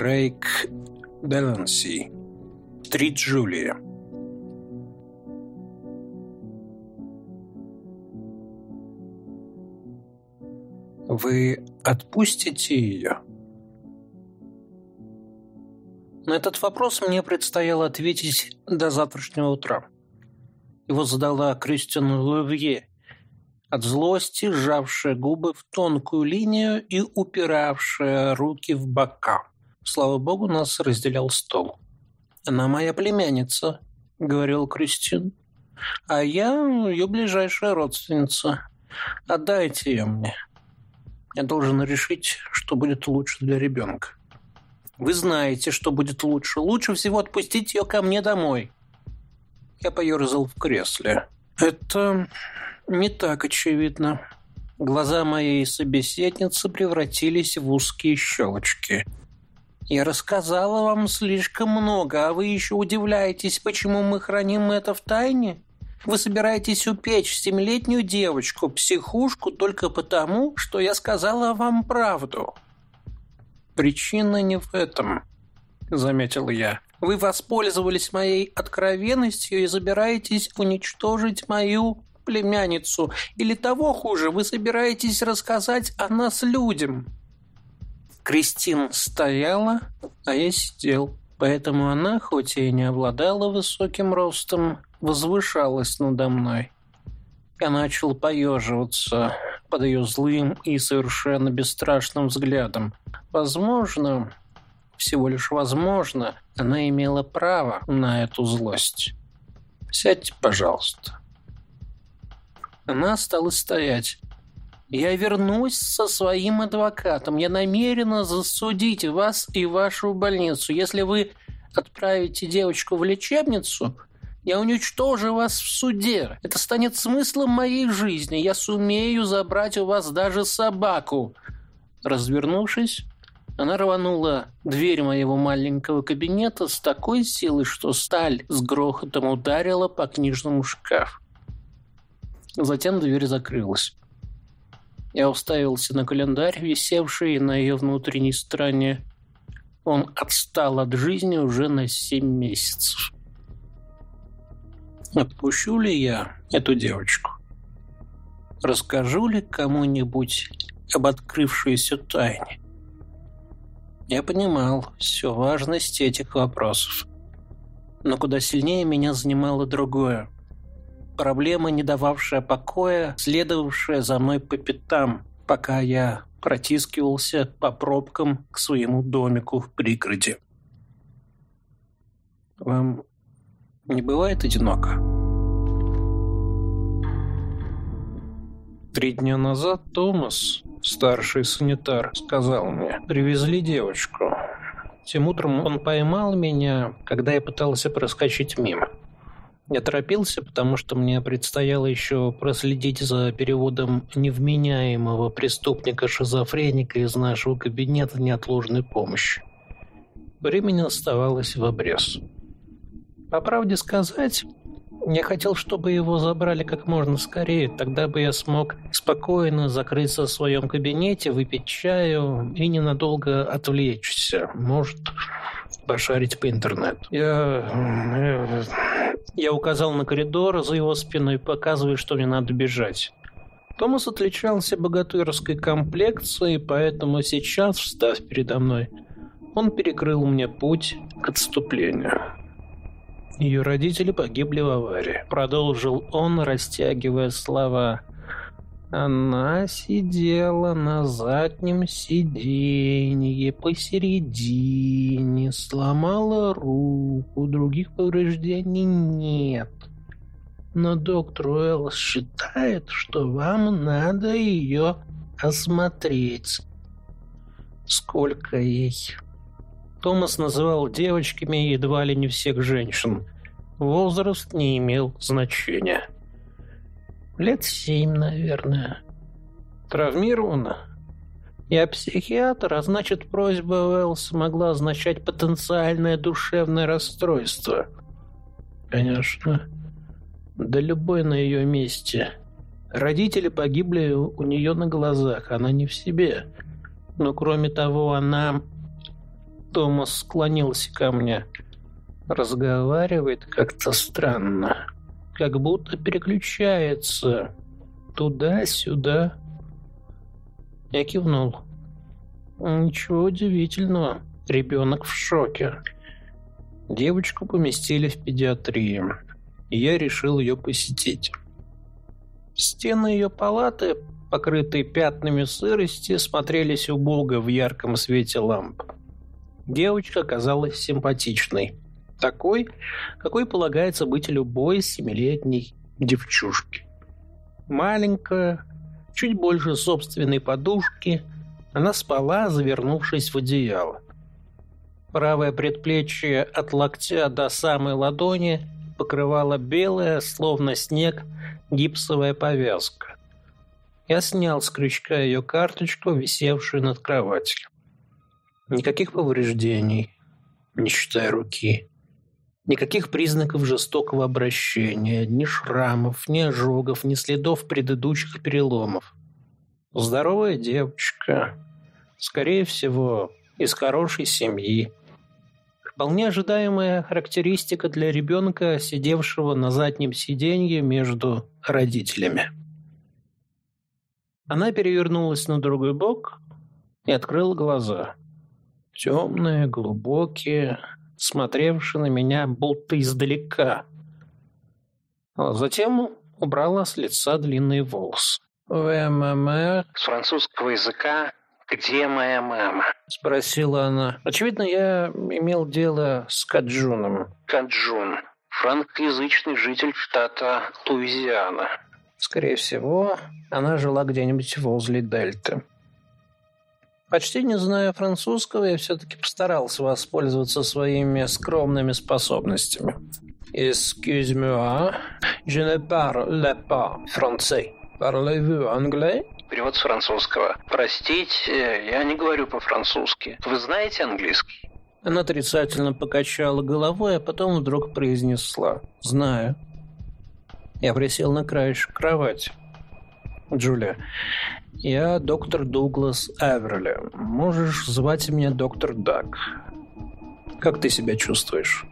Крейг Деланси. Три Джулия. Вы отпустите ее? На этот вопрос мне предстояло ответить до завтрашнего утра. Его задала Кристиан Лувье, от злости сжавшая губы в тонкую линию и упиравшая руки в бока. Слава богу, нас разделял стол. «Она моя племянница», — говорил Кристин. «А я ее ближайшая родственница. Отдайте ее мне. Я должен решить, что будет лучше для ребенка». «Вы знаете, что будет лучше. Лучше всего отпустить ее ко мне домой». Я поерзал в кресле. «Это не так очевидно». Глаза моей собеседницы превратились в узкие щелочки. Я рассказала вам слишком много, а вы еще удивляетесь, почему мы храним это в тайне? Вы собираетесь упечь семилетнюю девочку, психушку, только потому, что я сказала вам правду. Причина не в этом, заметил я. Вы воспользовались моей откровенностью и собираетесь уничтожить мою племянницу. Или того хуже, вы собираетесь рассказать о нас людям. Кристин стояла, а я сидел. Поэтому она, хоть и не обладала высоким ростом, возвышалась надо мной. Я начал поеживаться под ее злым и совершенно бесстрашным взглядом. Возможно, всего лишь возможно, она имела право на эту злость. «Сядьте, пожалуйста». Она стала стоять. Я вернусь со своим адвокатом. Я намерена засудить вас и вашу больницу. Если вы отправите девочку в лечебницу, я уничтожу вас в суде. Это станет смыслом моей жизни. Я сумею забрать у вас даже собаку. Развернувшись, она рванула дверь моего маленького кабинета с такой силой, что сталь с грохотом ударила по книжному шкафу. Затем дверь закрылась. Я уставился на календарь, висевший на ее внутренней стороне. Он отстал от жизни уже на семь месяцев. Отпущу ли я эту девочку? Расскажу ли кому-нибудь об открывшейся тайне? Я понимал всю важность этих вопросов. Но куда сильнее меня занимало другое – проблема, не дававшая покоя, следовавшая за мной по пятам, пока я протискивался по пробкам к своему домику в пригороде. Вам не бывает одиноко? Три дня назад Томас, старший санитар, сказал мне, привезли девочку. Тем утром он поймал меня, когда я пытался проскочить мимо. Я торопился, потому что мне предстояло еще проследить за переводом невменяемого преступника-шизофреника из нашего кабинета неотложной помощи. Времени оставалось в обрез. По правде сказать, я хотел, чтобы его забрали как можно скорее, тогда бы я смог спокойно закрыться в своем кабинете, выпить чаю и ненадолго отвлечься. Может, пошарить по интернету. Я... Э, я указал на коридор за его спиной, показывая, что мне надо бежать. Томас отличался богатырской комплекцией, поэтому сейчас, встав передо мной, он перекрыл мне путь к отступлению. Ее родители погибли в аварии. Продолжил он, растягивая слова. Она сидела на заднем сиденье посередине, сломала руку, других повреждений нет. Но доктор Уэллс считает, что вам надо ее осмотреть. Сколько ей? Томас называл девочками едва ли не всех женщин. Возраст не имел значения. Лет семь, наверное. Травмирована? Я психиатр, а значит, просьба Уэллс могла означать потенциальное душевное расстройство. Конечно. Да любой на ее месте. Родители погибли у нее на глазах, она не в себе. Но кроме того, она... Томас склонился ко мне. Разговаривает как-то странно. Как будто переключается. Туда-сюда. Я кивнул. Ничего удивительного. Ребенок в шоке. Девочку поместили в педиатрию. И я решил ее посетить. Стены ее палаты, покрытые пятнами сырости, смотрелись убого в ярком свете ламп. Девочка оказалась симпатичной. Такой, какой полагается быть любой семилетней девчушке. Маленькая, чуть больше собственной подушки, она спала, завернувшись в одеяло. Правое предплечье от локтя до самой ладони покрывала белая, словно снег, гипсовая повязка. Я снял с крючка ее карточку, висевшую над кроватью. Никаких повреждений, не считая руки. Никаких признаков жестокого обращения, ни шрамов, ни ожогов, ни следов предыдущих переломов. Здоровая девочка, скорее всего, из хорошей семьи. Вполне ожидаемая характеристика для ребенка, сидевшего на заднем сиденье между родителями. Она перевернулась на другой бок и открыла глаза. Темные, глубокие, смотревшие на меня будто издалека. А затем убрала с лица длинные волосы. «ВММ» с французского языка «Где моя мама?» – спросила она. Очевидно, я имел дело с Каджуном. Каджун – франкоязычный житель штата Луизиана. Скорее всего, она жила где-нибудь возле Дельты. Почти не зная французского, я все-таки постарался воспользоваться своими скромными способностями. «Excuse-moi, je ne parle pas français. Parlez-vous anglais?» Перевод с французского. «Простите, я не говорю по-французски. Вы знаете английский?» Она отрицательно покачала головой, а потом вдруг произнесла «Знаю». Я присел на краешек кровати. «Джулия, я доктор Дуглас Эверли. Можешь звать меня доктор Даг. Как ты себя чувствуешь?»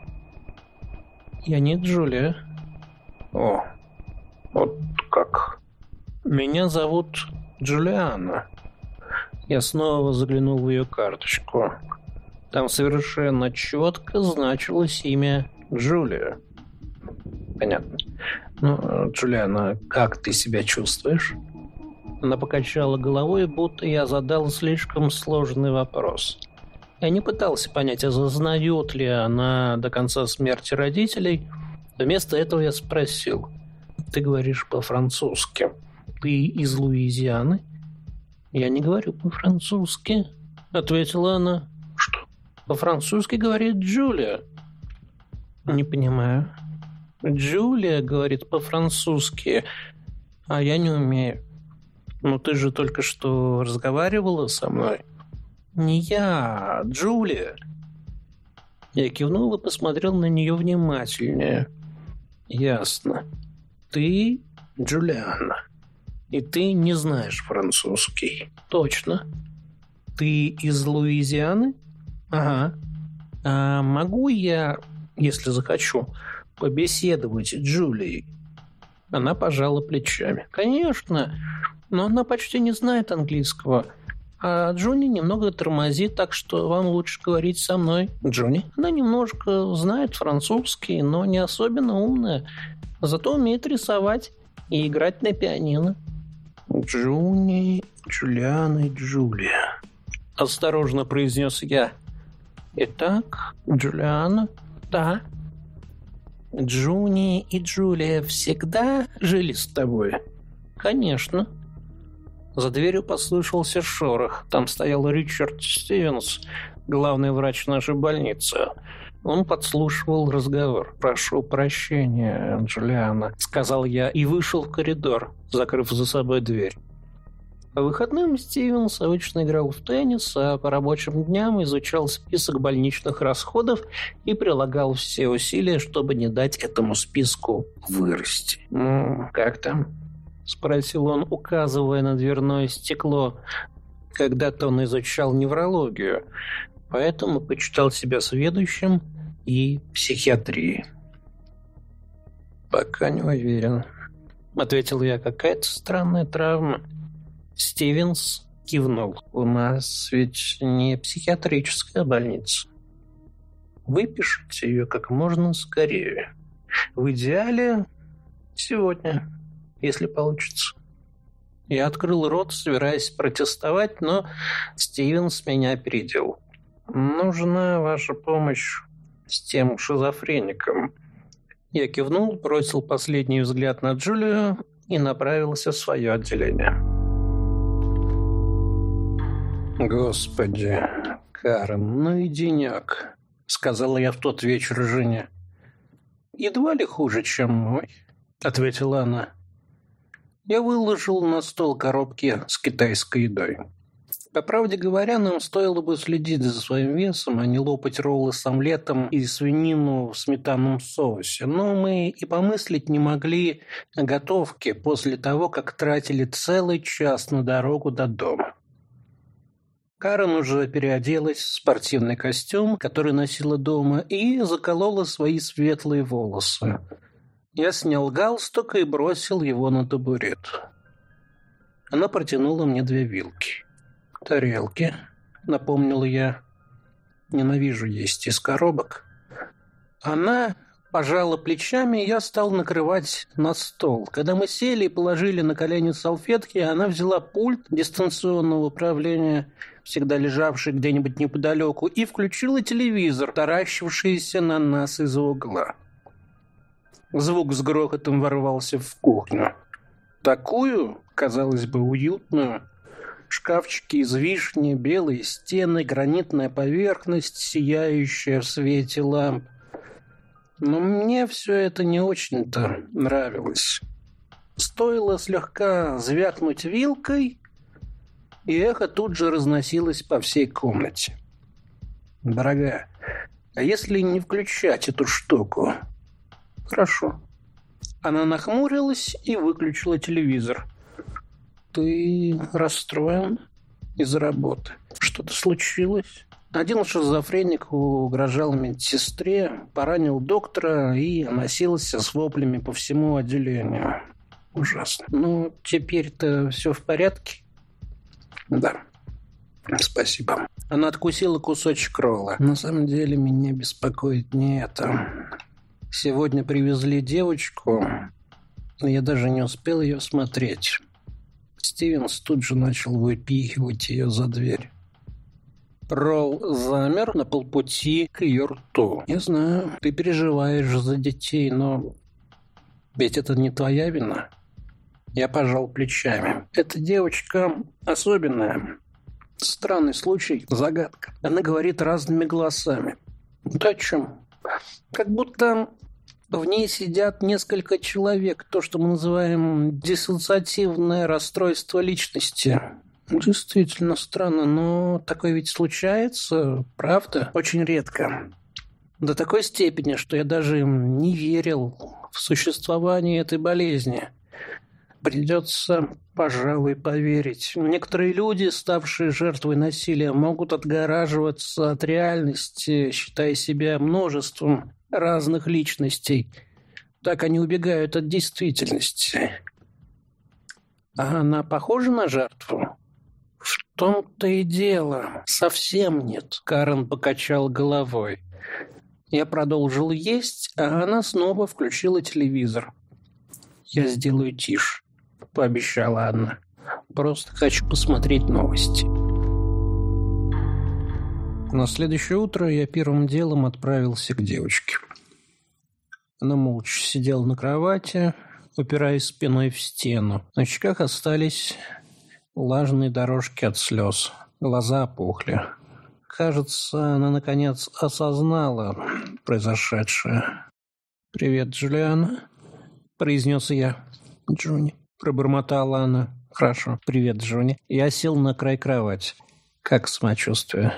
«Я не Джулия». «О, вот как?» «Меня зовут Джулиана». Я снова заглянул в ее карточку. Там совершенно четко значилось имя Джулия. Понятно. Ну, Джулиана, как ты себя чувствуешь? Она покачала головой, будто я задал слишком сложный вопрос. Я не пытался понять, осознает ли она до конца смерти родителей. Вместо этого я спросил. «Ты говоришь по-французски. Ты из Луизианы?» «Я не говорю по-французски», — ответила она. «Что?» «По-французски говорит Джулия». «Не понимаю». «Джулия говорит по-французски, а я не умею». «Ну ты же только что разговаривала со мной?» «Не я, Джулия». Я кивнул и посмотрел на нее внимательнее. «Ясно. Ты Джулиана. И ты не знаешь французский. Точно. Ты из Луизианы? Ага. А могу я, если захочу, побеседовать Джулией?» Она пожала плечами. «Конечно, но она почти не знает английского. А Джонни немного тормозит, так что вам лучше говорить со мной. Джонни, она немножко знает французский, но не особенно умная. Зато умеет рисовать и играть на пианино. Джуни, Джулиан и Джулия. Осторожно произнес я. Итак, Джулиана, да, Джуни и Джулия всегда жили с тобой? Конечно. За дверью послышался шорох. Там стоял Ричард Стивенс, главный врач нашей больницы. Он подслушивал разговор. «Прошу прощения, Джулиана», — сказал я и вышел в коридор, закрыв за собой дверь. По выходным Стивенс обычно играл в теннис, а по рабочим дням изучал список больничных расходов и прилагал все усилия, чтобы не дать этому списку вырасти. «Ну, как там?» – спросил он, указывая на дверное стекло. Когда-то он изучал неврологию. поэтому почитал себя сведущим и психиатрией. «Пока не уверен», — ответил я. «Какая-то странная травма». Стивенс кивнул. «У нас ведь не психиатрическая больница. Выпишите ее как можно скорее. В идеале сегодня, если получится». Я открыл рот, собираясь протестовать, но Стивенс меня опередил. «Нужна ваша помощь с тем шизофреником». Я кивнул, бросил последний взгляд на Джулию и направился в свое отделение. «Господи, Карен, ну и денек», — сказала я в тот вечер жене. «Едва ли хуже, чем мой», — ответила она. Я выложил на стол коробки с китайской едой. По правде говоря, нам стоило бы следить за своим весом, а не лопать роллы с омлетом и свинину в сметанном соусе. Но мы и помыслить не могли о готовке после того, как тратили целый час на дорогу до дома. Карен уже переоделась в спортивный костюм, который носила дома, и заколола свои светлые волосы. Я снял галстук и бросил его на табурет. Она протянула мне две вилки. «Тарелки», — напомнил я. «Ненавижу есть из коробок». Она пожала плечами, я стал накрывать на стол. Когда мы сели и положили на колени салфетки, она взяла пульт дистанционного управления, всегда лежавший где-нибудь неподалеку, и включила телевизор, таращившийся на нас из угла. Звук с грохотом ворвался в кухню. Такую, казалось бы, уютную. Шкафчики из вишни, белые стены, гранитная поверхность, сияющая в свете ламп. Но мне все это не очень-то нравилось. Стоило слегка звякнуть вилкой, и эхо тут же разносилось по всей комнате. «Дорогая, а если не включать эту штуку?» «Хорошо». Она нахмурилась и выключила телевизор. «Ты расстроен из-за работы? Что-то случилось?» Один шизофреник угрожал медсестре, поранил доктора и носился с воплями по всему отделению. Ужасно. Ну, теперь-то все в порядке? Да. Спасибо. Она откусила кусочек ролла. На самом деле меня беспокоит не это. Сегодня привезли девочку, но я даже не успел ее смотреть. Стивенс тут же начал выпихивать ее за дверь. Ролл замер на полпути к ее рту. «Я знаю, ты переживаешь за детей, но ведь это не твоя вина». Я пожал плечами. «Эта девочка особенная. Странный случай, загадка. Она говорит разными голосами. Да о чем? Как будто в ней сидят несколько человек, то, что мы называем диссоциативное расстройство личности. Действительно странно, но такое ведь случается, правда? Очень редко. До такой степени, что я даже не верил в существование этой болезни. Придется, пожалуй, поверить. Некоторые люди, ставшие жертвой насилия, могут отгораживаться от реальности, считая себя множеством разных личностей. Так они убегают от действительности. А она похожа на жертву? Том-то и дело. Совсем нет. Карен покачал головой. Я продолжил есть, а она снова включила телевизор. «Я сделаю тише», — пообещала Анна. «Просто хочу посмотреть новости». На следующее утро я первым делом отправился к девочке. Она молча сидела на кровати, упираясь спиной в стену. На щеках остались влажные дорожки от слез. Глаза опухли. Кажется, она наконец осознала произошедшее. «Привет, Джулиана», — произнес я. «Джуни», — пробормотала она. «Хорошо, привет, Джуни». Я сел на край кровати. «Как самочувствие?»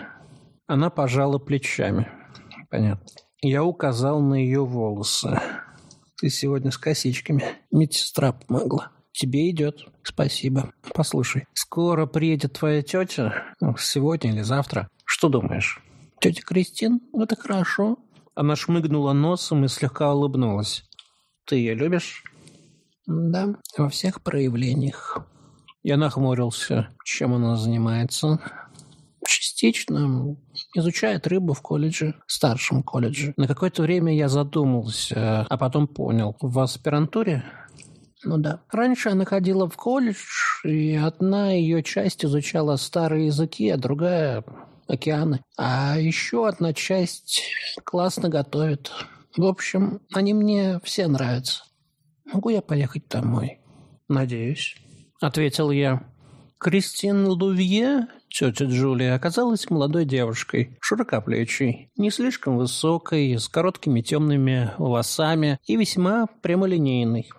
Она пожала плечами. Понятно. Я указал на ее волосы. Ты сегодня с косичками. Медсестра помогла. Тебе идет. Спасибо. Послушай, скоро приедет твоя тетя? Ну, сегодня или завтра? Что думаешь? Тетя Кристин, это хорошо. Она шмыгнула носом и слегка улыбнулась. Ты ее любишь? Да, во всех проявлениях. Я нахмурился. Чем она занимается? Частично изучает рыбу в колледже, старшем колледже. На какое-то время я задумался, а потом понял. В аспирантуре? Ну да. Раньше она ходила в колледж, и одна ее часть изучала старые языки, а другая – океаны. А еще одна часть классно готовит. В общем, они мне все нравятся. Могу я поехать домой? Надеюсь. Ответил я. Кристин Лувье, тетя Джулия, оказалась молодой девушкой, широкоплечей, не слишком высокой, с короткими темными волосами и весьма прямолинейной.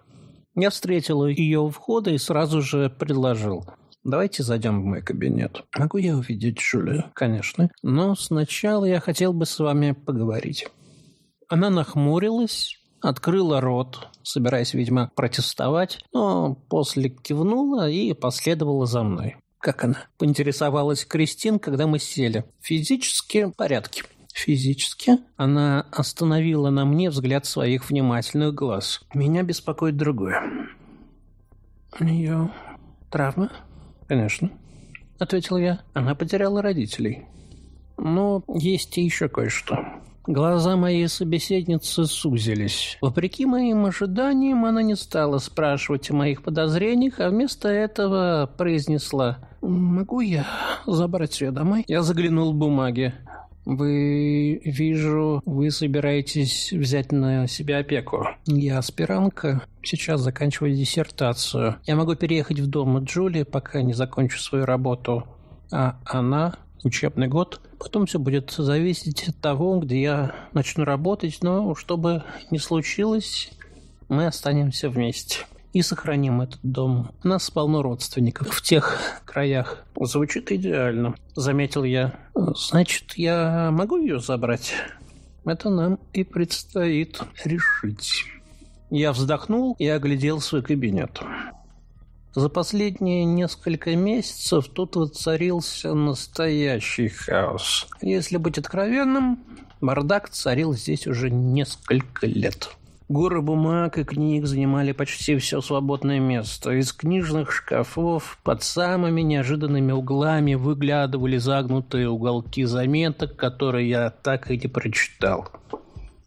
Я встретил ее у входа и сразу же предложил. «Давайте зайдем в мой кабинет. Могу я увидеть Джулию?» «Конечно. Но сначала я хотел бы с вами поговорить». Она нахмурилась, открыла рот, собираясь, видимо, протестовать, но после кивнула и последовала за мной. «Как она?» – поинтересовалась Кристин, когда мы сели. «Физически в порядке». Физически она остановила на мне взгляд своих внимательных глаз. Меня беспокоит другое. У нее травма? Конечно. Ответил я. Она потеряла родителей. Но есть и еще кое-что. Глаза моей собеседницы сузились. Вопреки моим ожиданиям, она не стала спрашивать о моих подозрениях, а вместо этого произнесла «Могу я забрать ее домой?» Я заглянул в бумаги. Вы, вижу, вы собираетесь взять на себя опеку. Я аспирантка, сейчас заканчиваю диссертацию. Я могу переехать в дом Джулии, пока не закончу свою работу. А она учебный год. Потом все будет зависеть от того, где я начну работать, но чтобы не случилось, мы останемся вместе и сохраним этот дом. У нас полно родственников в тех краях. Звучит идеально, заметил я. Значит, я могу ее забрать? Это нам и предстоит решить. Я вздохнул и оглядел свой кабинет. За последние несколько месяцев тут воцарился настоящий хаос. Если быть откровенным, бардак царил здесь уже несколько лет. Горы бумаг и книг занимали почти все свободное место. Из книжных шкафов под самыми неожиданными углами выглядывали загнутые уголки заметок, которые я так и не прочитал.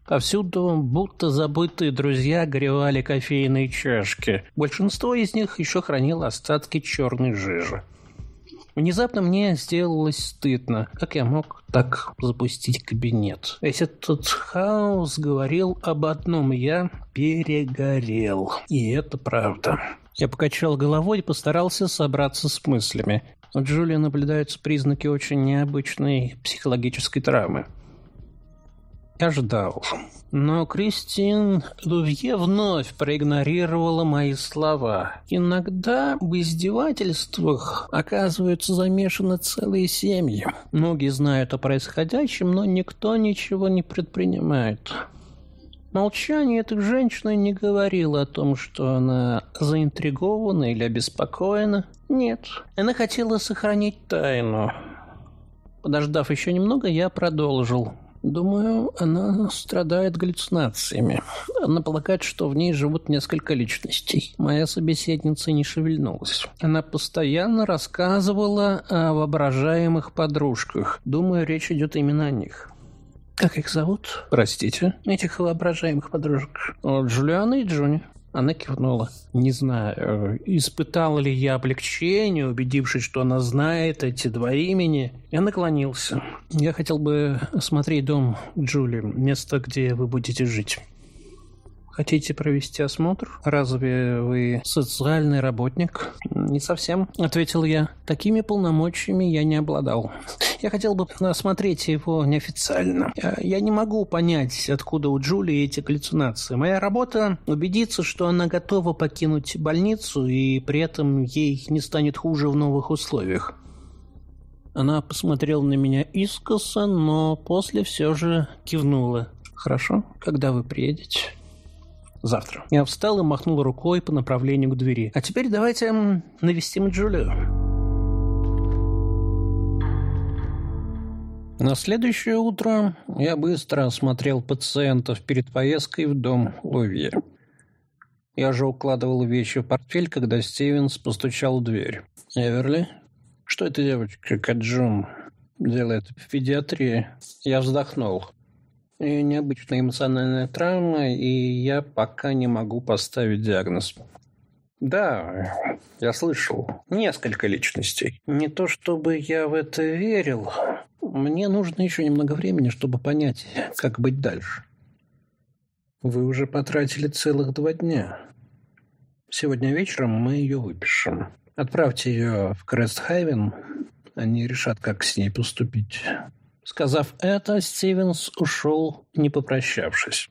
Повсюду, будто забытые друзья, горевали кофейные чашки. Большинство из них еще хранило остатки черной жижи. Внезапно мне сделалось стыдно. Как я мог так запустить кабинет? Весь этот хаос говорил об одном. Я перегорел. И это правда. Я покачал головой и постарался собраться с мыслями. У Джулии наблюдаются признаки очень необычной психологической травмы. Я ждал. Но Кристин Лувье вновь проигнорировала мои слова. Иногда в издевательствах оказываются замешаны целые семьи. Многие знают о происходящем, но никто ничего не предпринимает. Молчание этой женщины не говорило о том, что она заинтригована или обеспокоена. Нет, она хотела сохранить тайну. Подождав еще немного, я продолжил. Думаю, она страдает галлюцинациями. Она полагает, что в ней живут несколько личностей. Моя собеседница не шевельнулась. Она постоянно рассказывала о воображаемых подружках. Думаю, речь идет именно о них. Как их зовут? Простите. Этих воображаемых подружек. Джулиана и Джуни. Она кивнула. Не знаю, испытал ли я облегчение, убедившись, что она знает эти два имени. Я наклонился. Я хотел бы осмотреть дом Джули, место, где вы будете жить. Хотите провести осмотр? Разве вы социальный работник? Не совсем, ответил я. Такими полномочиями я не обладал. Я хотел бы осмотреть его неофициально. Я, я не могу понять, откуда у Джулии эти галлюцинации. Моя работа – убедиться, что она готова покинуть больницу, и при этом ей не станет хуже в новых условиях. Она посмотрела на меня искоса, но после все же кивнула. «Хорошо, когда вы приедете?» Завтра. Я встал и махнул рукой по направлению к двери. А теперь давайте навестим Джулию. На следующее утро я быстро осмотрел пациентов перед поездкой в дом Лувье. Я же укладывал вещи в портфель, когда Стивенс постучал в дверь. «Эверли? Что эта девочка, Каджун, делает в педиатрии?» Я вздохнул. Необычная эмоциональная травма, и я пока не могу поставить диагноз. Да, я слышал. Несколько личностей. Не то чтобы я в это верил. Мне нужно еще немного времени, чтобы понять, как быть дальше. Вы уже потратили целых два дня. Сегодня вечером мы ее выпишем. Отправьте ее в Крестхайвен. Они решат, как с ней поступить. Сказав это, Стивенс ушел, не попрощавшись.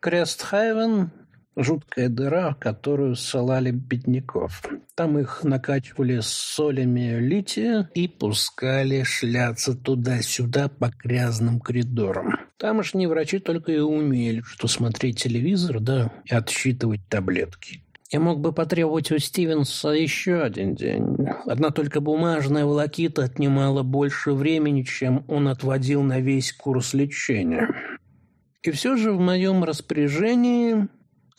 Крестхайвен – жуткая дыра, в которую ссылали бедняков. Там их накачивали солями лития и пускали шляться туда-сюда по грязным коридорам. Тамошние врачи только и умели, что смотреть телевизор, да и отсчитывать таблетки. Я мог бы потребовать у Стивенса еще один день. Одна только бумажная волокита отнимала больше времени, чем он отводил на весь курс лечения. И все же в моем распоряжении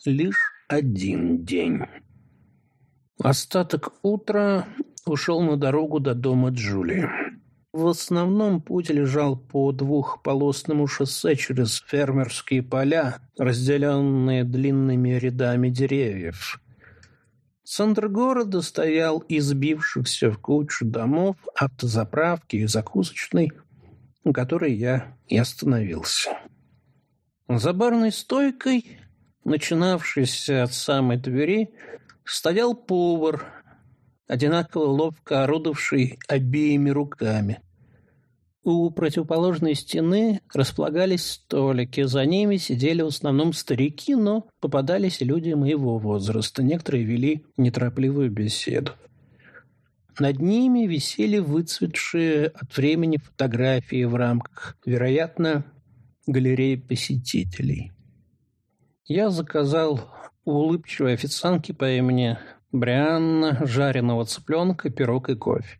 лишь один день. Остаток утра ушел на дорогу до дома Джулии. В основном путь лежал по двухполосному шоссе через фермерские поля, разделенные длинными рядами деревьев. Центр города стоял из сбившихся в кучу домов, автозаправки и закусочной, у которой я и остановился. За барной стойкой, начинавшейся от самой двери, стоял повар, одинаково ловко орудовавший обеими руками. У противоположной стены располагались столики. За ними сидели в основном старики, но попадались люди моего возраста. Некоторые вели неторопливую беседу. Над ними висели выцветшие от времени фотографии в рамках, вероятно, галереи посетителей. Я заказал у улыбчивой официантки по имени Брианна жареного цыпленка, пирог и кофе.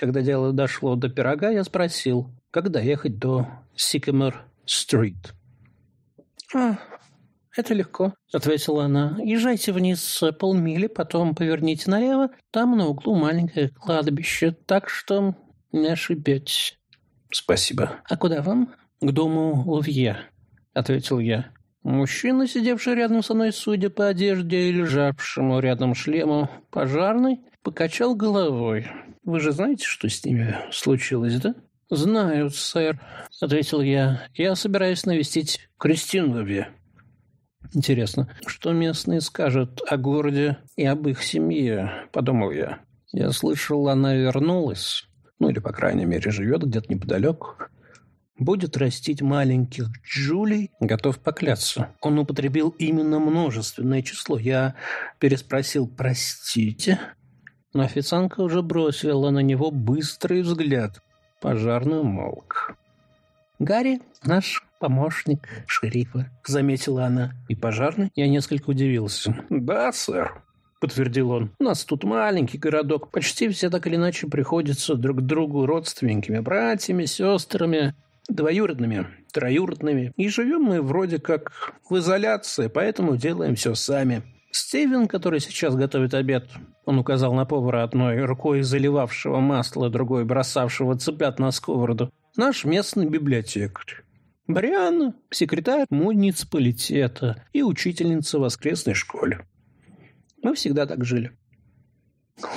Когда дело дошло до пирога, я спросил, когда ехать до Сикемер-стрит. «А, это легко», — ответила она. «Езжайте вниз полмили, потом поверните налево. Там на углу маленькое кладбище, так что не ошибетесь». «Спасибо». «А куда вам?» «К дому Лувье», — ответил я. Мужчина, сидевший рядом со мной, судя по одежде и лежавшему рядом шлему, пожарный, покачал головой. Вы же знаете, что с ними случилось, да? Знаю, сэр, ответил я. Я собираюсь навестить Кристинлове. Интересно, что местные скажут о городе и об их семье, подумал я. Я слышал, она вернулась, ну или, по крайней мере, живет где-то неподалеку. Будет растить маленьких Джулей, готов поклясться. Он употребил именно множественное число. Я переспросил «Простите?» Но официантка уже бросила на него быстрый взгляд. Пожарный умолк. «Гарри — наш помощник шерифа», — заметила она. И пожарный я несколько удивился. «Да, сэр», — подтвердил он. «У нас тут маленький городок. Почти все так или иначе приходятся друг другу родственниками, братьями, сестрами, двоюродными, троюродными. И живем мы вроде как в изоляции, поэтому делаем все сами. Стивен, который сейчас готовит обед, он указал на повара одной рукой заливавшего масло, другой бросавшего цыплят на сковороду, наш местный библиотекарь. Брианна, секретарь муниципалитета и учительница воскресной школе. Мы всегда так жили.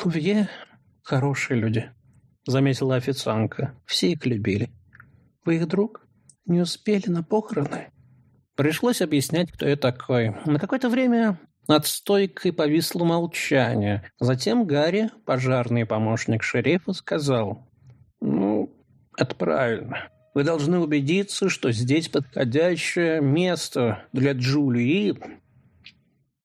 Лувье – хорошие люди, заметила официантка. Все их любили. Вы их друг? Не успели на похороны? Пришлось объяснять, кто я такой. На какое-то время над стойкой повисло молчание. Затем Гарри, пожарный помощник шерифа, сказал, «Ну, это правильно. Вы должны убедиться, что здесь подходящее место для Джулии.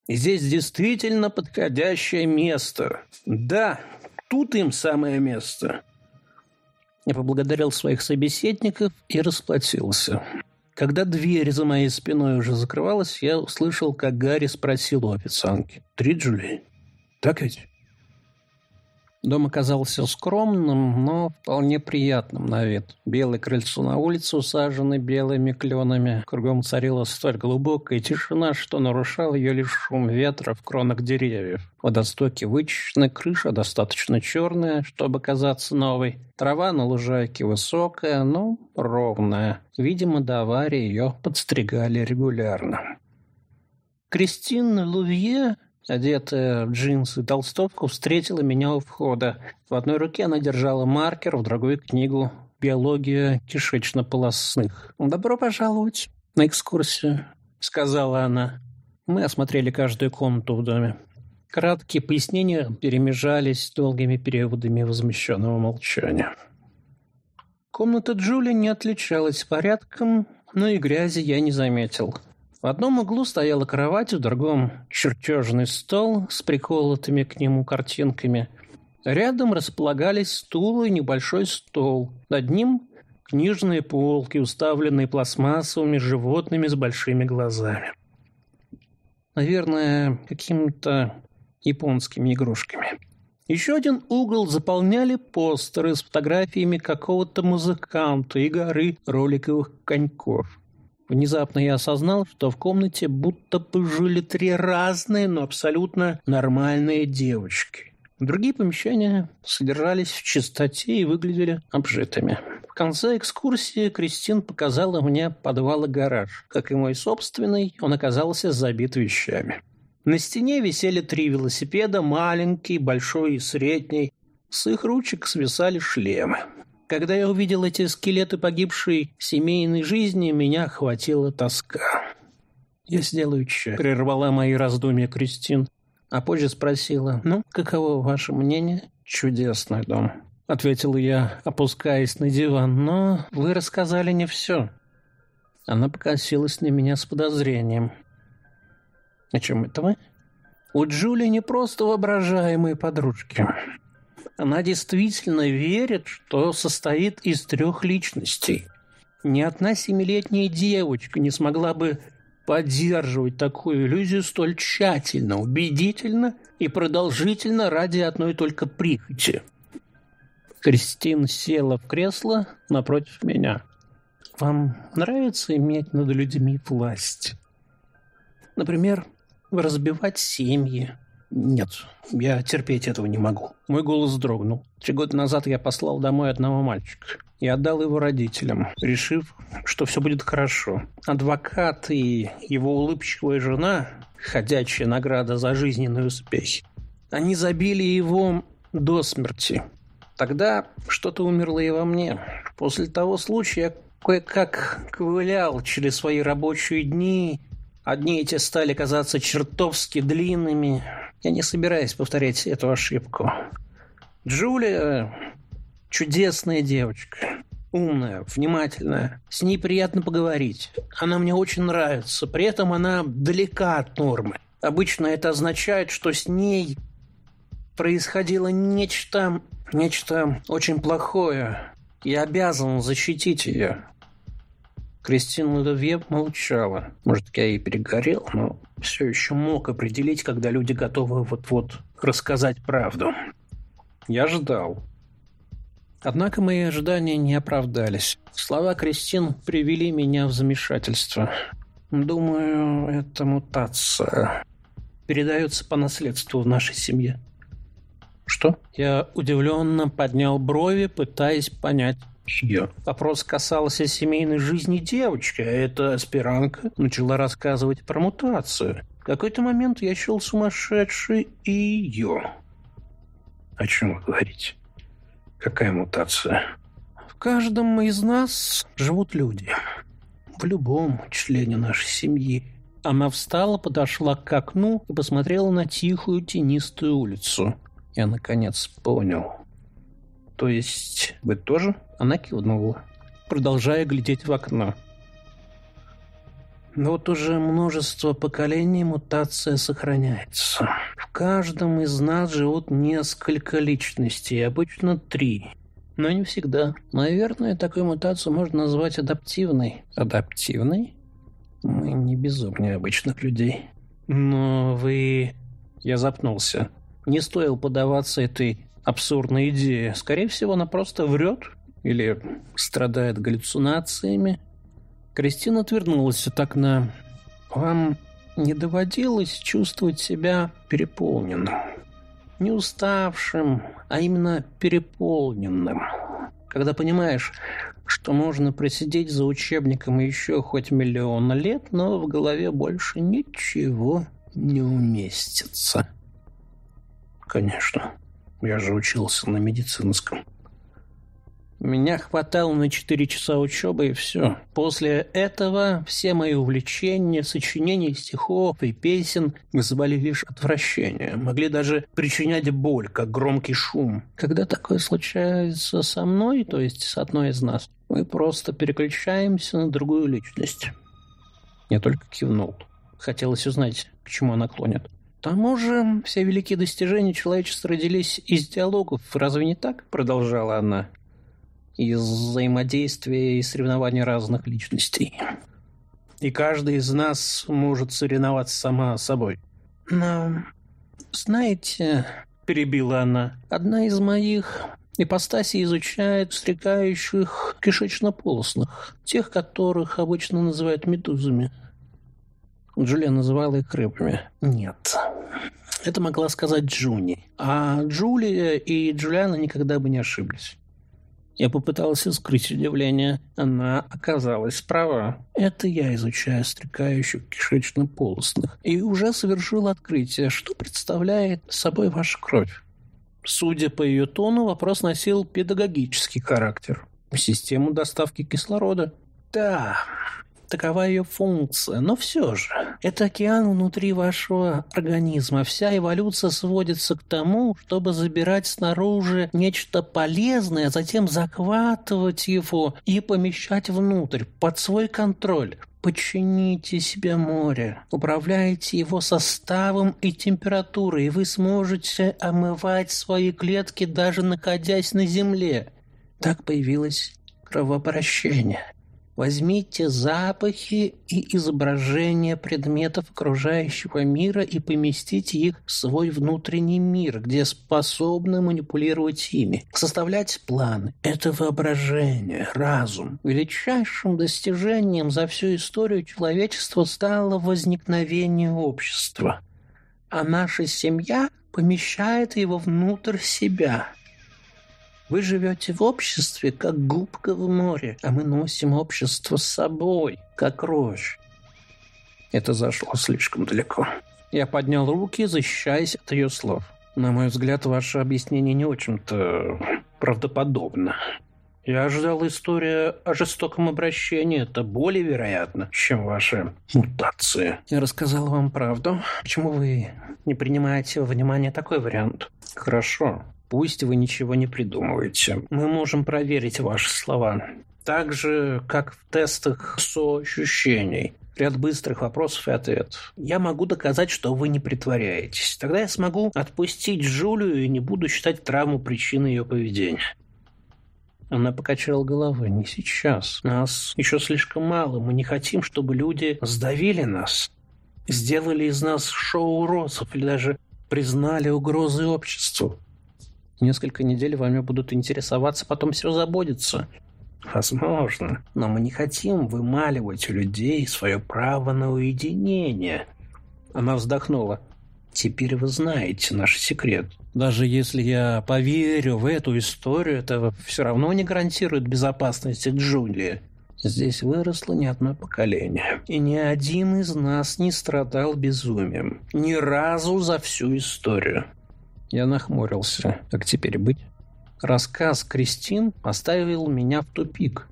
И здесь действительно подходящее место. Да, тут им самое место». Я поблагодарил своих собеседников и расплатился. Когда дверь за моей спиной уже закрывалась, я услышал, как Гарри спросил у официантки. «Три Джули? Так ведь?» Дом оказался скромным, но вполне приятным на вид. Белое крыльцо на улице, усаженное белыми кленами. Кругом царила столь глубокая тишина, что нарушал ее лишь шум ветра в кронах деревьев. Водостоки вычищены, крыша достаточно черная, чтобы казаться новой. Трава на лужайке высокая, но ровная. Видимо, до аварии ее подстригали регулярно. Кристина Лувье одетая в джинсы толстовку, встретила меня у входа. В одной руке она держала маркер, в другой — книгу «Биология кишечно-полосных». «Добро пожаловать на экскурсию», — сказала она. Мы осмотрели каждую комнату в доме. Краткие пояснения перемежались долгими периодами возмущенного молчания. Комната Джули не отличалась порядком, но и грязи я не заметил. В одном углу стояла кровать, в другом – чертежный стол с приколотыми к нему картинками. Рядом располагались стул и небольшой стол. Над ним – книжные полки, уставленные пластмассовыми животными с большими глазами. Наверное, какими-то японскими игрушками. Еще один угол заполняли постеры с фотографиями какого-то музыканта и горы роликовых коньков. Внезапно я осознал, что в комнате будто бы жили три разные, но абсолютно нормальные девочки. Другие помещения содержались в чистоте и выглядели обжитыми. В конце экскурсии Кристин показала мне подвал и гараж. Как и мой собственный, он оказался забит вещами. На стене висели три велосипеда, маленький, большой и средний. С их ручек свисали шлемы. Когда я увидел эти скелеты погибшей семейной жизни, меня охватила тоска. «Я сделаю чай», — прервала мои раздумья Кристин, а позже спросила, «Ну, каково ваше мнение?» «Чудесный дом», — ответил я, опускаясь на диван, «но вы рассказали не все». Она покосилась на меня с подозрением. «О чем это вы?» «У Джули не просто воображаемые подружки. Она действительно верит, что состоит из трех личностей. Ни одна семилетняя девочка не смогла бы поддерживать такую иллюзию столь тщательно, убедительно и продолжительно ради одной только прихоти. Кристин села в кресло напротив меня. «Вам нравится иметь над людьми власть? Например, разбивать семьи, нет, я терпеть этого не могу. Мой голос дрогнул. Три года назад я послал домой одного мальчика и отдал его родителям, решив, что все будет хорошо. Адвокат и его улыбчивая жена – ходячая награда за жизненные успехи. Они забили его до смерти. Тогда что-то умерло и во мне. После того случая я кое-как ковылял через свои рабочие дни. Одни эти стали казаться чертовски длинными, я не собираюсь повторять эту ошибку. Джулия – чудесная девочка. Умная, внимательная. С ней приятно поговорить. Она мне очень нравится. При этом она далека от нормы. Обычно это означает, что с ней происходило нечто, нечто очень плохое. Я обязан защитить ее. Кристина Левье молчала. Может, я и перегорел, но все еще мог определить, когда люди готовы вот-вот рассказать правду. Я ждал. Однако мои ожидания не оправдались. Слова Кристин привели меня в замешательство. Думаю, это мутация. Передается по наследству в нашей семье. Что? Я удивленно поднял брови, пытаясь понять, ее. Вопрос касался семейной жизни девочки, а эта аспирантка начала рассказывать про мутацию. В какой-то момент я счел сумасшедшей и ее. О чем вы говорите? Какая мутация? В каждом из нас живут люди. В любом члене нашей семьи. Она встала, подошла к окну и посмотрела на тихую тенистую улицу. Я, наконец, понял. То есть вы тоже? Она кивнула, продолжая глядеть в окно. Но вот уже множество поколений мутация сохраняется. В каждом из нас живут несколько личностей, обычно три. Но не всегда. Наверное, такую мутацию можно назвать адаптивной. Адаптивной? Мы не безумнее обычных людей. Но вы... Я запнулся. Не стоило подаваться этой абсурдная идея. Скорее всего, она просто врет или страдает галлюцинациями. Кристина отвернулась так на... «Вам не доводилось чувствовать себя переполненным?» Не уставшим, а именно переполненным. Когда понимаешь, что можно просидеть за учебником еще хоть миллион лет, но в голове больше ничего не уместится. Конечно, я же учился на медицинском. Меня хватало на четыре часа учебы и все. После этого все мои увлечения, сочинения стихов и песен вызывали лишь отвращение. Могли даже причинять боль, как громкий шум. Когда такое случается со мной, то есть с одной из нас, мы просто переключаемся на другую личность. Я только кивнул. Хотелось узнать, к чему она клонит. Тому же, все великие достижения человечества родились из диалогов. Разве не так? Продолжала она из взаимодействия и соревнований разных личностей. И каждый из нас может соревноваться сама собой. Но, знаете, перебила она, одна из моих ипостасей изучает встрекающих кишечно-полостных, тех, которых обычно называют медузами. Джулия называла их рыбами. Нет. Это могла сказать Джуни. А Джулия и Джулиана никогда бы не ошиблись. Я попытался скрыть удивление. Она оказалась права. Это я изучаю стрекающих кишечно-полостных. И уже совершил открытие, что представляет собой ваша кровь. Судя по ее тону, вопрос носил педагогический характер. Систему доставки кислорода. Да, Такова ее функция. Но все же, это океан внутри вашего организма. Вся эволюция сводится к тому, чтобы забирать снаружи нечто полезное, а затем захватывать его и помещать внутрь, под свой контроль. Подчините себе море, управляйте его составом и температурой, и вы сможете омывать свои клетки, даже находясь на земле. Так появилось кровообращение. Возьмите запахи и изображения предметов окружающего мира и поместите их в свой внутренний мир, где способны манипулировать ими. Составлять планы – это воображение, разум. Величайшим достижением за всю историю человечества стало возникновение общества. А наша семья помещает его внутрь себя – вы живете в обществе, как губка в море, а мы носим общество с собой, как рожь. Это зашло слишком далеко. Я поднял руки, защищаясь от ее слов. На мой взгляд, ваше объяснение не очень-то правдоподобно. Я ожидал историю о жестоком обращении. Это более вероятно, чем ваши мутации. Я рассказал вам правду. Почему вы не принимаете во внимание такой вариант? Хорошо. Пусть вы ничего не придумываете. Мы можем проверить ваши слова. Так же, как в тестах соощущений. Ряд быстрых вопросов и ответов. Я могу доказать, что вы не притворяетесь. Тогда я смогу отпустить Джулию и не буду считать травму причиной ее поведения. Она покачала головой. Не сейчас. Нас еще слишком мало. Мы не хотим, чтобы люди сдавили нас. Сделали из нас шоу розов или даже признали угрозой обществу. Несколько недель вами будут интересоваться, потом все забудется. Возможно, но мы не хотим вымаливать у людей свое право на уединение. Она вздохнула. Теперь вы знаете наш секрет. Даже если я поверю в эту историю, это все равно не гарантирует безопасности Джулии. Здесь выросло не одно поколение. И ни один из нас не страдал безумием. Ни разу за всю историю. Я нахмурился. Как теперь быть? Рассказ Кристин поставил меня в тупик.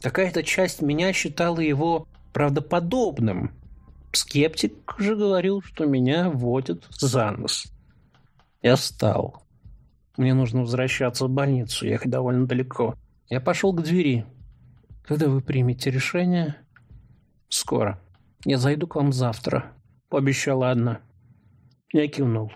Какая-то часть меня считала его правдоподобным. Скептик же говорил, что меня водят за нос. Я встал. Мне нужно возвращаться в больницу, ехать довольно далеко. Я пошел к двери. Когда вы примете решение? Скоро. Я зайду к вам завтра, пообещала одна. Я кивнул.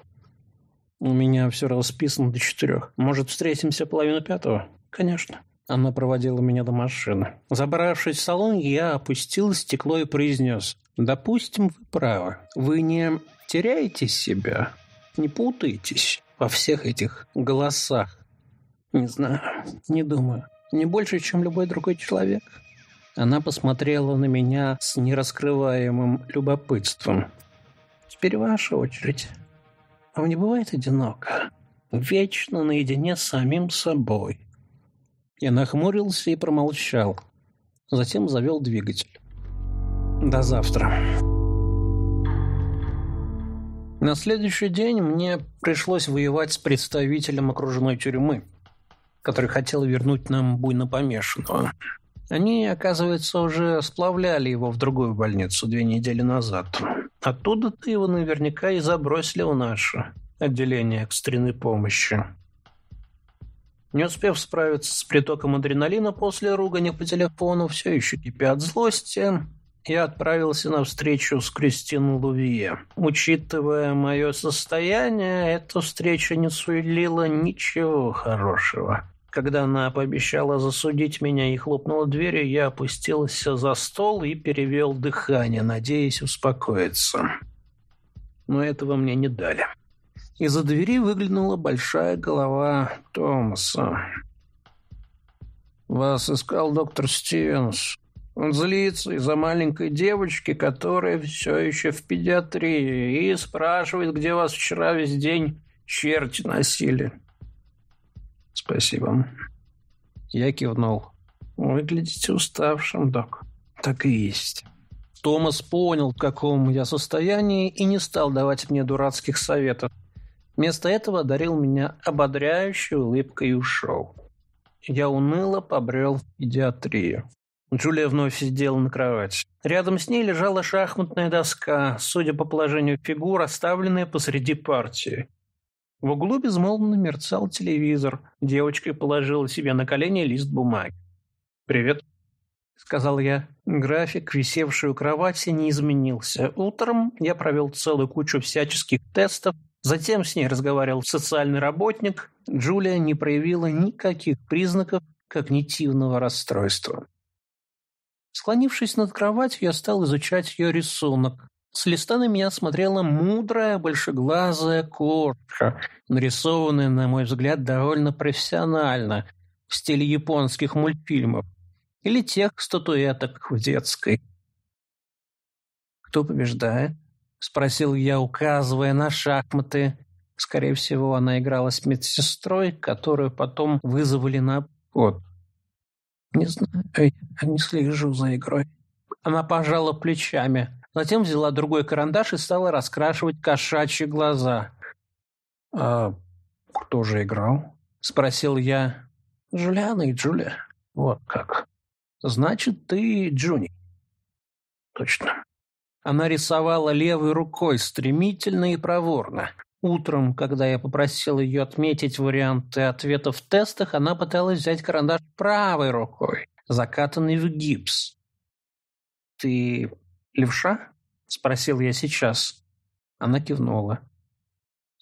У меня все расписано до четырех. Может, встретимся половину пятого? Конечно. Она проводила меня до машины. Забравшись в салон, я опустил стекло и произнес. «Допустим, вы правы. Вы не теряете себя, не путаетесь. во всех этих голосах? Не знаю, не думаю. Не больше, чем любой другой человек. Она посмотрела на меня с нераскрываемым любопытством. Теперь ваша очередь. Вам не бывает одиноко? Вечно наедине с самим собой. Я нахмурился и промолчал. Затем завел двигатель. До завтра. На следующий день мне пришлось воевать с представителем окружной тюрьмы, который хотел вернуть нам буйно помешанного. Они, оказывается, уже сплавляли его в другую больницу две недели назад. Оттуда-то его наверняка и забросили в наше отделение экстренной помощи. Не успев справиться с притоком адреналина после ругани по телефону, все еще кипя от злости, я отправился на встречу с Кристин Лувье. Учитывая мое состояние, эта встреча не сулила ничего хорошего. Когда она пообещала засудить меня и хлопнула дверью, я опустился за стол и перевел дыхание, надеясь успокоиться. Но этого мне не дали. Из-за двери выглянула большая голова Томаса. «Вас искал доктор Стивенс. Он злится из-за маленькой девочки, которая все еще в педиатрии, и спрашивает, где вас вчера весь день черти носили». «Спасибо». Я кивнул. «Выглядите уставшим, док». «Так и есть». Томас понял, в каком я состоянии, и не стал давать мне дурацких советов. Вместо этого одарил меня ободряющей улыбкой и ушел. Я уныло побрел в педиатрию. Джулия вновь сидела на кровати. Рядом с ней лежала шахматная доска, судя по положению фигур, оставленная посреди партии. В углу безмолвно мерцал телевизор. Девочка положила себе на колени лист бумаги. «Привет», — сказал я. График, висевший у кровати, не изменился. Утром я провел целую кучу всяческих тестов, Затем с ней разговаривал социальный работник. Джулия не проявила никаких признаков когнитивного расстройства. Склонившись над кроватью, я стал изучать ее рисунок. С листа на меня смотрела мудрая, большеглазая кошка, нарисованная, на мой взгляд, довольно профессионально, в стиле японских мультфильмов или тех статуэток в детской. Кто побеждает? — спросил я, указывая на шахматы. Скорее всего, она играла с медсестрой, которую потом вызвали на обход. «Не знаю, я не слежу за игрой». Она пожала плечами. Затем взяла другой карандаш и стала раскрашивать кошачьи глаза. «А кто же играл?» — спросил я. «Джулиана и Джулия. Вот как. Значит, ты Джуни». «Точно. Она рисовала левой рукой стремительно и проворно. Утром, когда я попросил ее отметить варианты ответов в тестах, она пыталась взять карандаш правой рукой, закатанный в гипс. «Ты левша?» – спросил я сейчас. Она кивнула.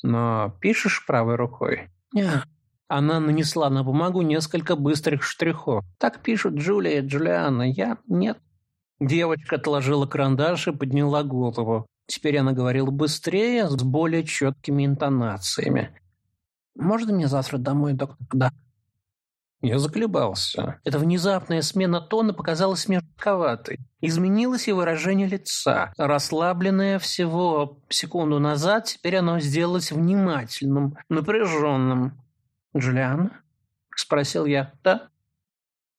«Но пишешь правой рукой?» «Не». Она нанесла на бумагу несколько быстрых штрихов. «Так пишут Джулия и Джулиана. Я нет». Девочка отложила карандаш и подняла голову. Теперь она говорила быстрее, с более четкими интонациями. «Можно мне завтра домой, доктор Да. Я заколебался. Эта внезапная смена тона показалась мне жутковатой. Изменилось и выражение лица. Расслабленное всего секунду назад, теперь оно сделалось внимательным, напряженным. «Джулиан?» – спросил я. «Да?»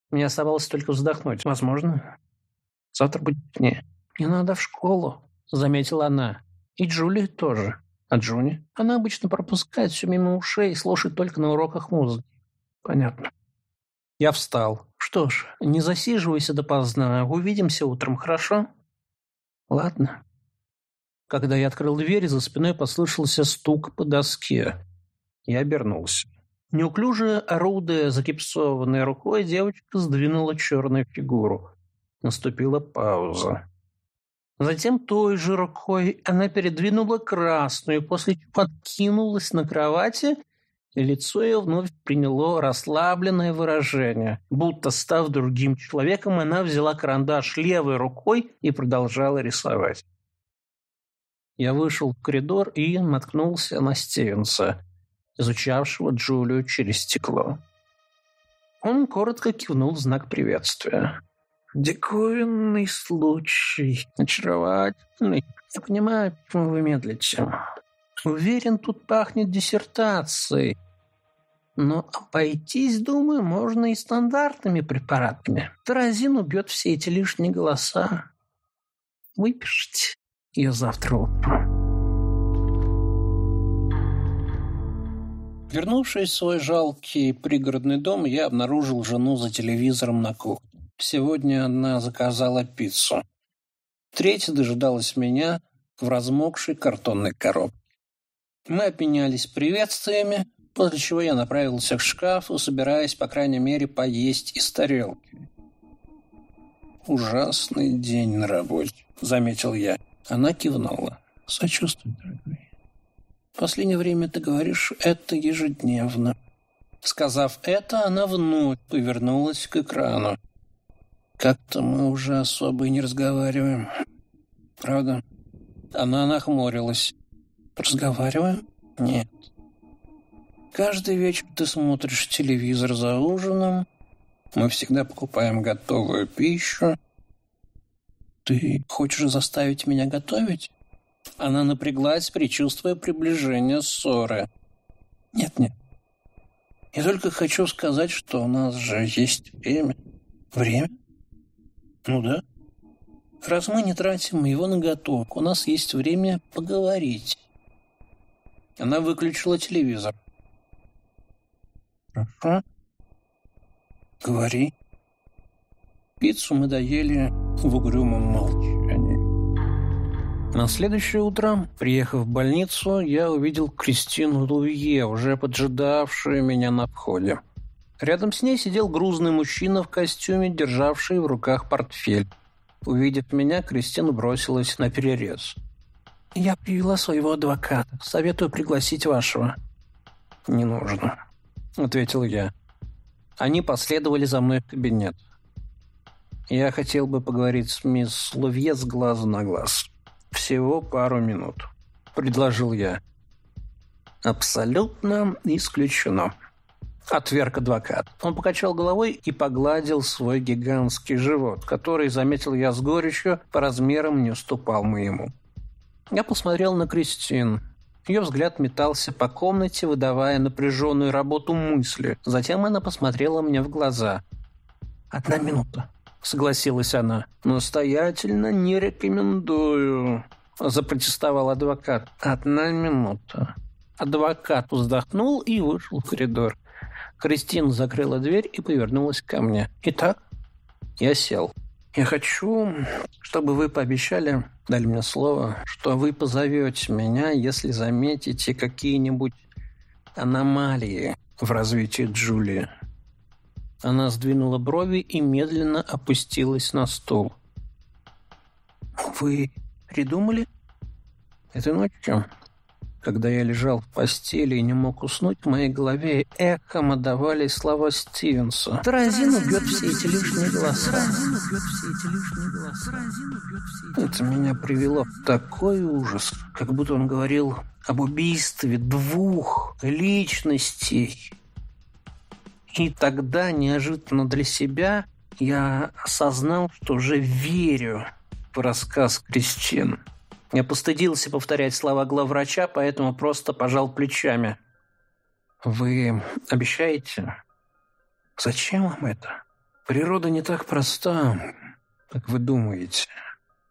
Мне оставалось только вздохнуть. «Возможно?» Завтра будет не. Мне надо в школу, заметила она. И Джули тоже. А Джуни? Она обычно пропускает все мимо ушей и слушает только на уроках музыки. Понятно. Я встал. Что ж, не засиживайся допоздна. Увидимся утром, хорошо? Ладно. Когда я открыл дверь, за спиной послышался стук по доске. Я обернулся. Неуклюже орудуя закипсованной рукой, девочка сдвинула черную фигуру. Наступила пауза. Затем той же рукой она передвинула красную, после чего подкинулась на кровати, лицо ее вновь приняло расслабленное выражение. Будто став другим человеком, она взяла карандаш левой рукой и продолжала рисовать. Я вышел в коридор и наткнулся на Стивенса. изучавшего Джулию через стекло. Он коротко кивнул в знак приветствия. «Диковинный случай. Очаровательный. Я понимаю, почему вы медлите. Уверен, тут пахнет диссертацией. Но обойтись, думаю, можно и стандартными препаратами. Таразин убьет все эти лишние голоса. Выпишите ее завтра утром». Вернувшись в свой жалкий пригородный дом, я обнаружил жену за телевизором на кухне. Сегодня она заказала пиццу. Третья дожидалась меня в размокшей картонной коробке. Мы обменялись приветствиями, после чего я направился к шкафу, собираясь, по крайней мере, поесть из тарелки. «Ужасный день на работе», — заметил я. Она кивнула. «Сочувствую, дорогой последнее время ты говоришь это ежедневно». Сказав это, она вновь повернулась к экрану. «Как-то мы уже особо и не разговариваем. Правда?» Она нахмурилась. «Разговариваем? Нет. Каждый вечер ты смотришь телевизор за ужином. Мы всегда покупаем готовую пищу. Ты хочешь заставить меня готовить?» Она напряглась, предчувствуя приближение ссоры. «Нет-нет. Я только хочу сказать, что у нас же есть время». «Время? Ну да. Раз мы не тратим его на готовку, у нас есть время поговорить». Она выключила телевизор. «Хорошо. Говори». Пиццу мы доели в угрюмом молчании. На следующее утро, приехав в больницу, я увидел Кристину Луие, уже поджидавшую меня на входе. Рядом с ней сидел грузный мужчина в костюме, державший в руках портфель. Увидев меня, Кристина бросилась на перерез. «Я привела своего адвоката. Советую пригласить вашего». «Не нужно», — ответил я. Они последовали за мной в кабинет. Я хотел бы поговорить с мисс Лувье с глазу на глаз. «Всего пару минут», — предложил я. «Абсолютно исключено», — отверг адвокат. Он покачал головой и погладил свой гигантский живот, который, заметил я с горечью, по размерам не уступал моему. Я посмотрел на Кристин. Ее взгляд метался по комнате, выдавая напряженную работу мысли. Затем она посмотрела мне в глаза. «Одна минута», — согласилась она. «Настоятельно не рекомендую», — запротестовал адвокат. «Одна минута». Адвокат вздохнул и вышел в коридор. Кристина закрыла дверь и повернулась ко мне. «Итак?» Я сел. «Я хочу, чтобы вы пообещали, дали мне слово, что вы позовете меня, если заметите какие-нибудь аномалии в развитии Джулии». Она сдвинула брови и медленно опустилась на стол. «Вы придумали?» «Этой ночью, когда я лежал в постели и не мог уснуть, в моей голове эхом отдавались слова Стивенса. «Таразин убьет все эти лишние голоса». Это меня привело в такой ужас, как будто он говорил об убийстве двух личностей. И тогда, неожиданно для себя, я осознал, что уже верю в рассказ Кристин. Я постыдился повторять слова главврача, поэтому просто пожал плечами. «Вы обещаете? Зачем вам это? Природа не так проста, как вы думаете.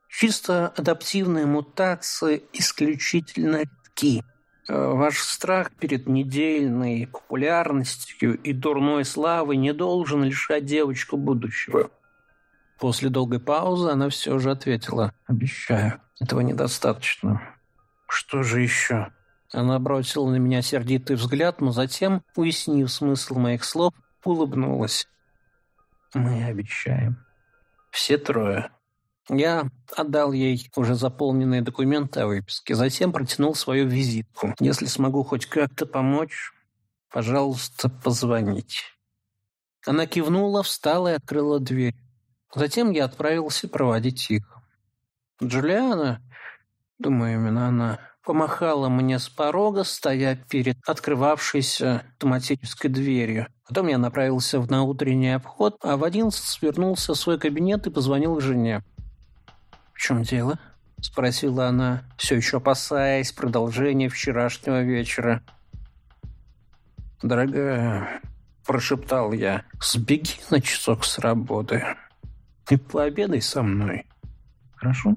Чисто адаптивные мутации исключительно редки». Ваш страх перед недельной популярностью и дурной славой не должен лишать девочку будущего. После долгой паузы она все же ответила. «Обещаю, этого недостаточно». «Что же еще?» Она бросила на меня сердитый взгляд, но затем, уяснив смысл моих слов, улыбнулась. «Мы обещаем. Все трое». Я отдал ей уже заполненные документы о выписке, затем протянул свою визитку. Если смогу хоть как-то помочь, пожалуйста, позвоните. Она кивнула, встала и открыла дверь. Затем я отправился проводить их. Джулиана, думаю, именно она, помахала мне с порога, стоя перед открывавшейся автоматической дверью. Потом я направился на утренний обход, а в одиннадцать свернулся в свой кабинет и позвонил жене. «В чем дело?» – спросила она, все еще опасаясь продолжения вчерашнего вечера. «Дорогая», – прошептал я, – «сбеги на часок с работы и пообедай со мной, хорошо?»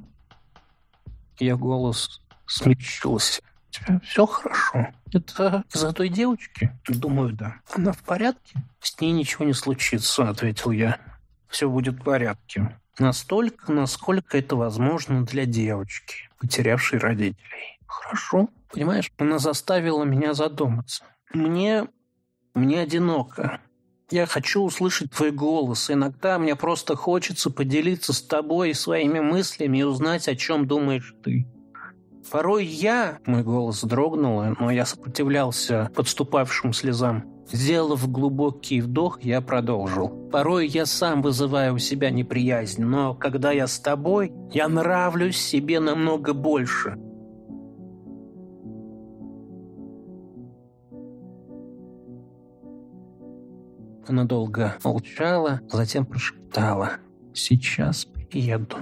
Ее голос смягчился. «У тебя все хорошо? Это из-за той девочки?» «Думаю, да. Она в порядке?» «С ней ничего не случится», — ответил я. «Все будет в порядке. Настолько, насколько это возможно для девочки, потерявшей родителей. Хорошо. Понимаешь, она заставила меня задуматься. Мне... мне одиноко. Я хочу услышать твой голос. Иногда мне просто хочется поделиться с тобой своими мыслями и узнать, о чем думаешь ты. Порой я... Мой голос дрогнул, но я сопротивлялся подступавшим слезам. Сделав глубокий вдох, я продолжил. Порой я сам вызываю у себя неприязнь, но когда я с тобой, я нравлюсь себе намного больше. Она долго молчала, затем прошептала. «Сейчас приеду».